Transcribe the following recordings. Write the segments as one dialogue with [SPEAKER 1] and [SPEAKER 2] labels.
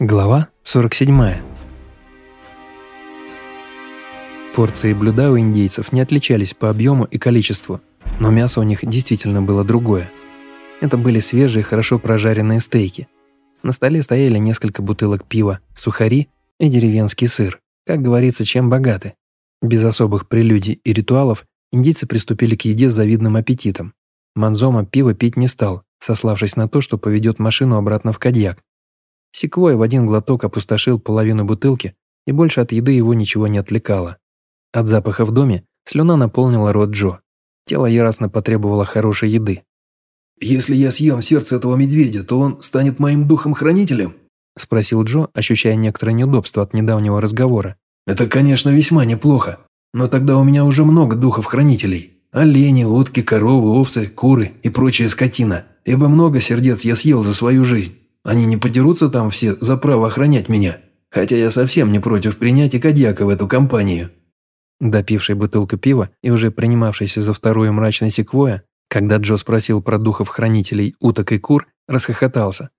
[SPEAKER 1] Глава 47. Порции блюда у индейцев не отличались по объему и количеству, но мясо у них действительно было другое. Это были свежие, хорошо прожаренные стейки. На столе стояли несколько бутылок пива, сухари и деревенский сыр. Как говорится, чем богаты. Без особых прелюдий и ритуалов индейцы приступили к еде с завидным аппетитом. Манзома пиво пить не стал, сославшись на то, что поведет машину обратно в Кадьяк, Секвой в один глоток опустошил половину бутылки, и больше от еды его ничего не отвлекало. От запаха в доме слюна наполнила рот Джо. Тело яростно потребовало хорошей еды.
[SPEAKER 2] «Если я съем сердце этого медведя, то он станет моим духом-хранителем?»
[SPEAKER 1] – спросил Джо, ощущая некоторое неудобство от недавнего разговора.
[SPEAKER 2] «Это, конечно, весьма неплохо, но тогда у меня уже много духов-хранителей. Олени, утки, коровы, овцы, куры и прочая скотина, ибо много сердец я съел за свою жизнь. Они не подерутся там все за право охранять меня, хотя я совсем не против принять Кадьяка в эту компанию».
[SPEAKER 1] Допивший бутылку пива и уже принимавшийся за вторую мрачной секвоя, когда Джо спросил про духов-хранителей уток и кур, расхохотался.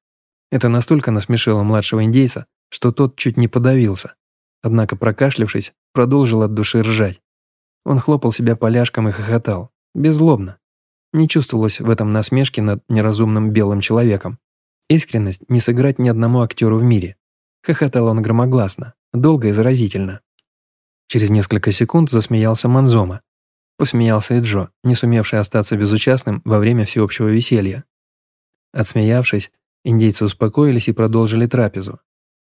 [SPEAKER 1] Это настолько насмешило младшего индейца, что тот чуть не подавился. Однако, прокашлявшись, продолжил от души ржать. Он хлопал себя поляшком и хохотал. Беззлобно. Не чувствовалось в этом насмешки над неразумным белым человеком. Искренность не сыграть ни одному актеру в мире. Хохотал он громогласно, долго и заразительно. Через несколько секунд засмеялся Манзома. Посмеялся и Джо, не сумевший остаться безучастным во время всеобщего веселья. Отсмеявшись, индейцы успокоились и продолжили трапезу.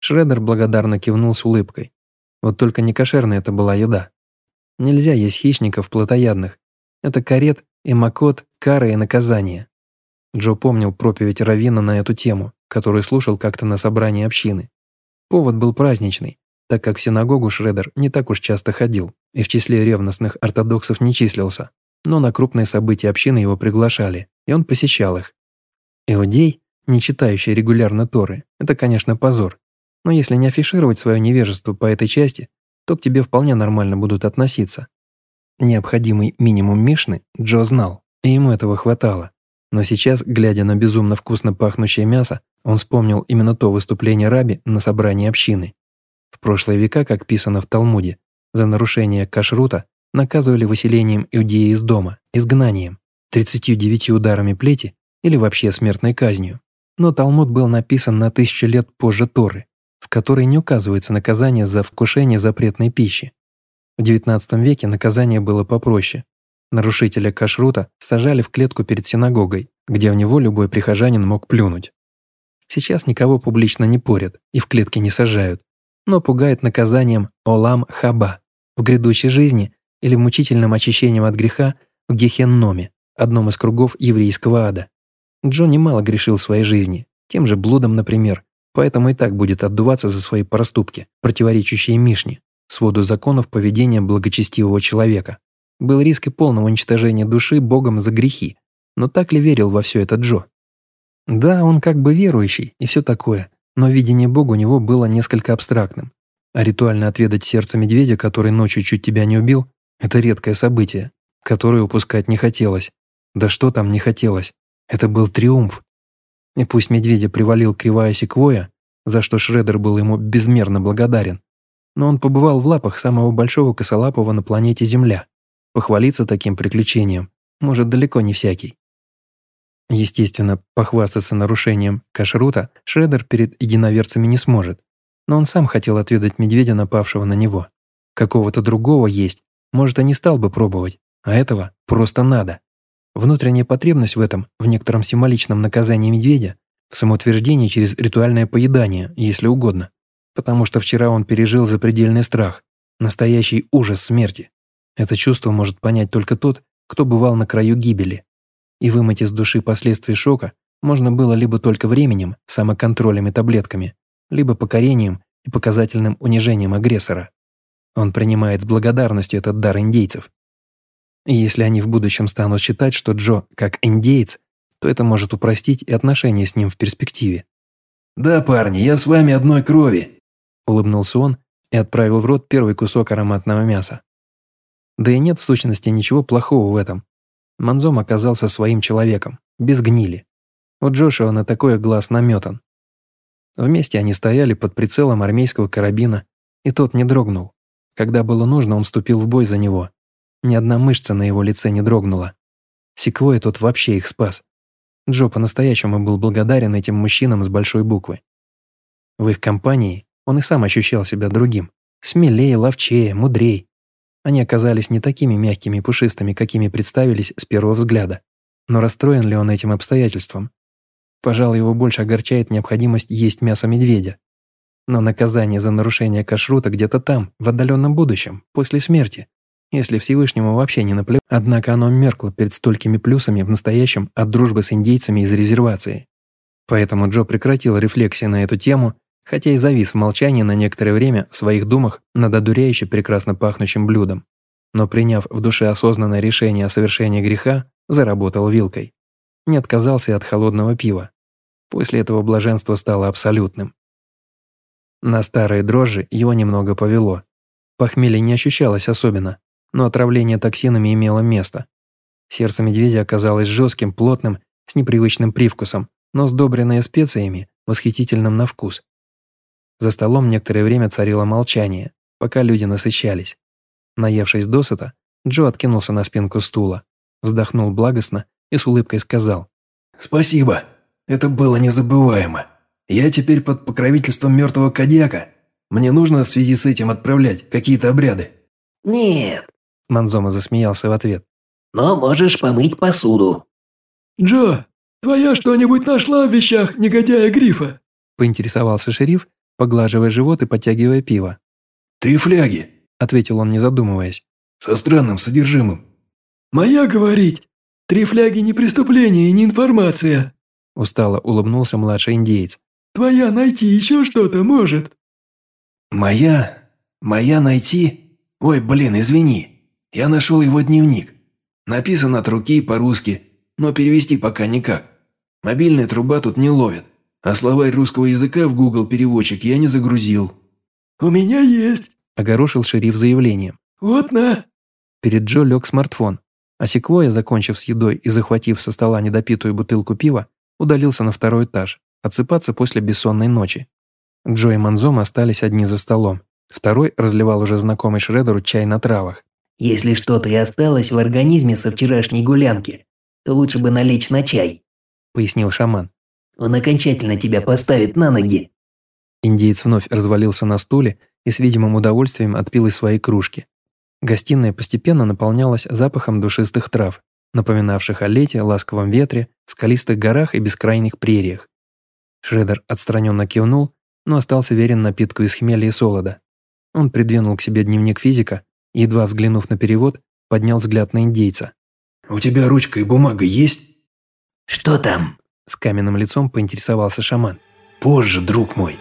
[SPEAKER 1] Шредер благодарно кивнул с улыбкой. Вот только не кошерная это была еда. Нельзя есть хищников плотоядных. Это карет и макот, кары и наказание. Джо помнил проповедь Равина на эту тему, которую слушал как-то на собрании общины. Повод был праздничный, так как в синагогу Шредер не так уж часто ходил и в числе ревностных ортодоксов не числился, но на крупные события общины его приглашали, и он посещал их. Иудей, не читающий регулярно Торы, это, конечно, позор, но если не афишировать свое невежество по этой части, то к тебе вполне нормально будут относиться. Необходимый минимум Мишны Джо знал, и ему этого хватало. Но сейчас, глядя на безумно вкусно пахнущее мясо, он вспомнил именно то выступление Раби на собрании общины. В прошлые века, как писано в Талмуде, за нарушение кашрута наказывали выселением иудеи из дома, изгнанием, 39 ударами плети или вообще смертной казнью. Но Талмуд был написан на тысячу лет позже Торы, в которой не указывается наказание за вкушение запретной пищи. В XIX веке наказание было попроще Нарушителя кашрута сажали в клетку перед синагогой, где в него любой прихожанин мог плюнуть. Сейчас никого публично не порят и в клетки не сажают, но пугает наказанием Олам Хаба в грядущей жизни или мучительным очищением от греха в Гехенноме, одном из кругов еврейского ада. Джон немало грешил в своей жизни, тем же блудом, например, поэтому и так будет отдуваться за свои проступки, противоречащие Мишне, своду законов поведения благочестивого человека. Был риск и полного уничтожения души Богом за грехи. Но так ли верил во все это Джо? Да, он как бы верующий и все такое, но видение Бога у него было несколько абстрактным. А ритуально отведать сердце медведя, который ночью чуть тебя не убил, это редкое событие, которое упускать не хотелось. Да что там не хотелось? Это был триумф. И пусть медведя привалил кривая секвоя, за что Шредер был ему безмерно благодарен, но он побывал в лапах самого большого косолапого на планете Земля. Похвалиться таким приключением может далеко не всякий. Естественно, похвастаться нарушением кашрута Шредер перед единоверцами не сможет, но он сам хотел отведать медведя, напавшего на него. Какого-то другого есть, может, и не стал бы пробовать, а этого просто надо. Внутренняя потребность в этом, в некотором символичном наказании медведя, в самоутверждении через ритуальное поедание, если угодно, потому что вчера он пережил запредельный страх, настоящий ужас смерти. Это чувство может понять только тот, кто бывал на краю гибели. И вымыть из души последствия шока можно было либо только временем, самоконтролем и таблетками, либо покорением и показательным унижением агрессора. Он принимает с благодарностью этот дар индейцев. И если они в будущем станут считать, что Джо как индейец, то это может упростить и отношения с ним в перспективе.
[SPEAKER 2] «Да, парни, я с вами одной крови», – улыбнулся он и отправил в рот первый кусок ароматного мяса. Да и нет в сущности ничего плохого в этом. Манзом оказался своим человеком, без гнили. У Джошуа на такое глаз наметан.
[SPEAKER 1] Вместе они стояли под прицелом армейского карабина, и тот не дрогнул. Когда было нужно, он вступил в бой за него. Ни одна мышца на его лице не дрогнула. Секвой тот вообще их спас. Джо по-настоящему был благодарен этим мужчинам с большой буквы. В их компании он и сам ощущал себя другим. Смелее, ловчее, мудрей. Они оказались не такими мягкими и пушистыми, какими представились с первого взгляда. Но расстроен ли он этим обстоятельством? Пожалуй, его больше огорчает необходимость есть мясо медведя. Но наказание за нарушение кашрута где-то там, в отдаленном будущем, после смерти. Если Всевышнему вообще не наплевать, однако оно меркло перед столькими плюсами в настоящем от дружбы с индейцами из резервации. Поэтому Джо прекратил рефлексии на эту тему, хотя и завис в молчании на некоторое время в своих думах над одуряюще прекрасно пахнущим блюдом. Но приняв в душе осознанное решение о совершении греха, заработал вилкой. Не отказался от холодного пива. После этого блаженство стало абсолютным. На старые дрожжи его немного повело. Похмелье не ощущалось особенно, но отравление токсинами имело место. Сердце медведя оказалось жестким, плотным, с непривычным привкусом, но сдобренное специями, восхитительным на вкус. За столом некоторое время царило молчание, пока люди насыщались. Наевшись досыта, Джо откинулся на спинку стула, вздохнул благостно и с улыбкой сказал.
[SPEAKER 2] «Спасибо, это было незабываемо. Я теперь под покровительством мертвого Кадьяка. Мне нужно в связи с этим отправлять какие-то обряды».
[SPEAKER 3] «Нет», –
[SPEAKER 1] Манзома засмеялся в ответ.
[SPEAKER 3] «Но можешь помыть посуду».
[SPEAKER 4] «Джо, твоя что-нибудь нашла в вещах негодяя Грифа?»
[SPEAKER 1] – поинтересовался шериф, поглаживая живот и подтягивая пиво.
[SPEAKER 2] «Три фляги», –
[SPEAKER 1] ответил он, не задумываясь.
[SPEAKER 2] «Со странным содержимым».
[SPEAKER 4] «Моя говорить. Три фляги не преступление и не информация».
[SPEAKER 1] Устало улыбнулся младший индеец.
[SPEAKER 4] «Твоя найти еще что-то может».
[SPEAKER 2] «Моя? Моя найти? Ой, блин, извини. Я нашел его дневник. Написано от руки по-русски, но перевести пока никак. Мобильная труба тут не ловит, а словарь русского языка в Google переводчик я не загрузил».
[SPEAKER 4] «У меня есть», –
[SPEAKER 1] огорошил шериф заявлением.
[SPEAKER 4] «Вот на».
[SPEAKER 1] Перед Джо лег смартфон, а Секвоя, закончив с едой и захватив со стола недопитую бутылку пива, удалился на второй этаж, отсыпаться после бессонной ночи. Джо и Манзом остались одни за столом. Второй разливал уже знакомый Шредеру чай на травах.
[SPEAKER 3] «Если что-то и осталось в организме со вчерашней гулянки, то лучше бы налечь на чай», –
[SPEAKER 1] пояснил шаман.
[SPEAKER 3] «Он окончательно тебя поставит на ноги».
[SPEAKER 1] Индеец вновь развалился на стуле и с видимым удовольствием отпил из своей кружки. Гостиная постепенно наполнялась запахом душистых трав, напоминавших о лете, ласковом ветре, скалистых горах и бескрайних прериях. Шредер отстраненно кивнул, но остался верен напитку из хмеля и солода. Он придвинул к себе дневник физика и, едва взглянув на перевод, поднял взгляд на индейца.
[SPEAKER 2] «У тебя ручка и бумага есть?»
[SPEAKER 3] «Что там?»
[SPEAKER 1] С каменным лицом поинтересовался шаман.
[SPEAKER 2] «Позже, друг мой.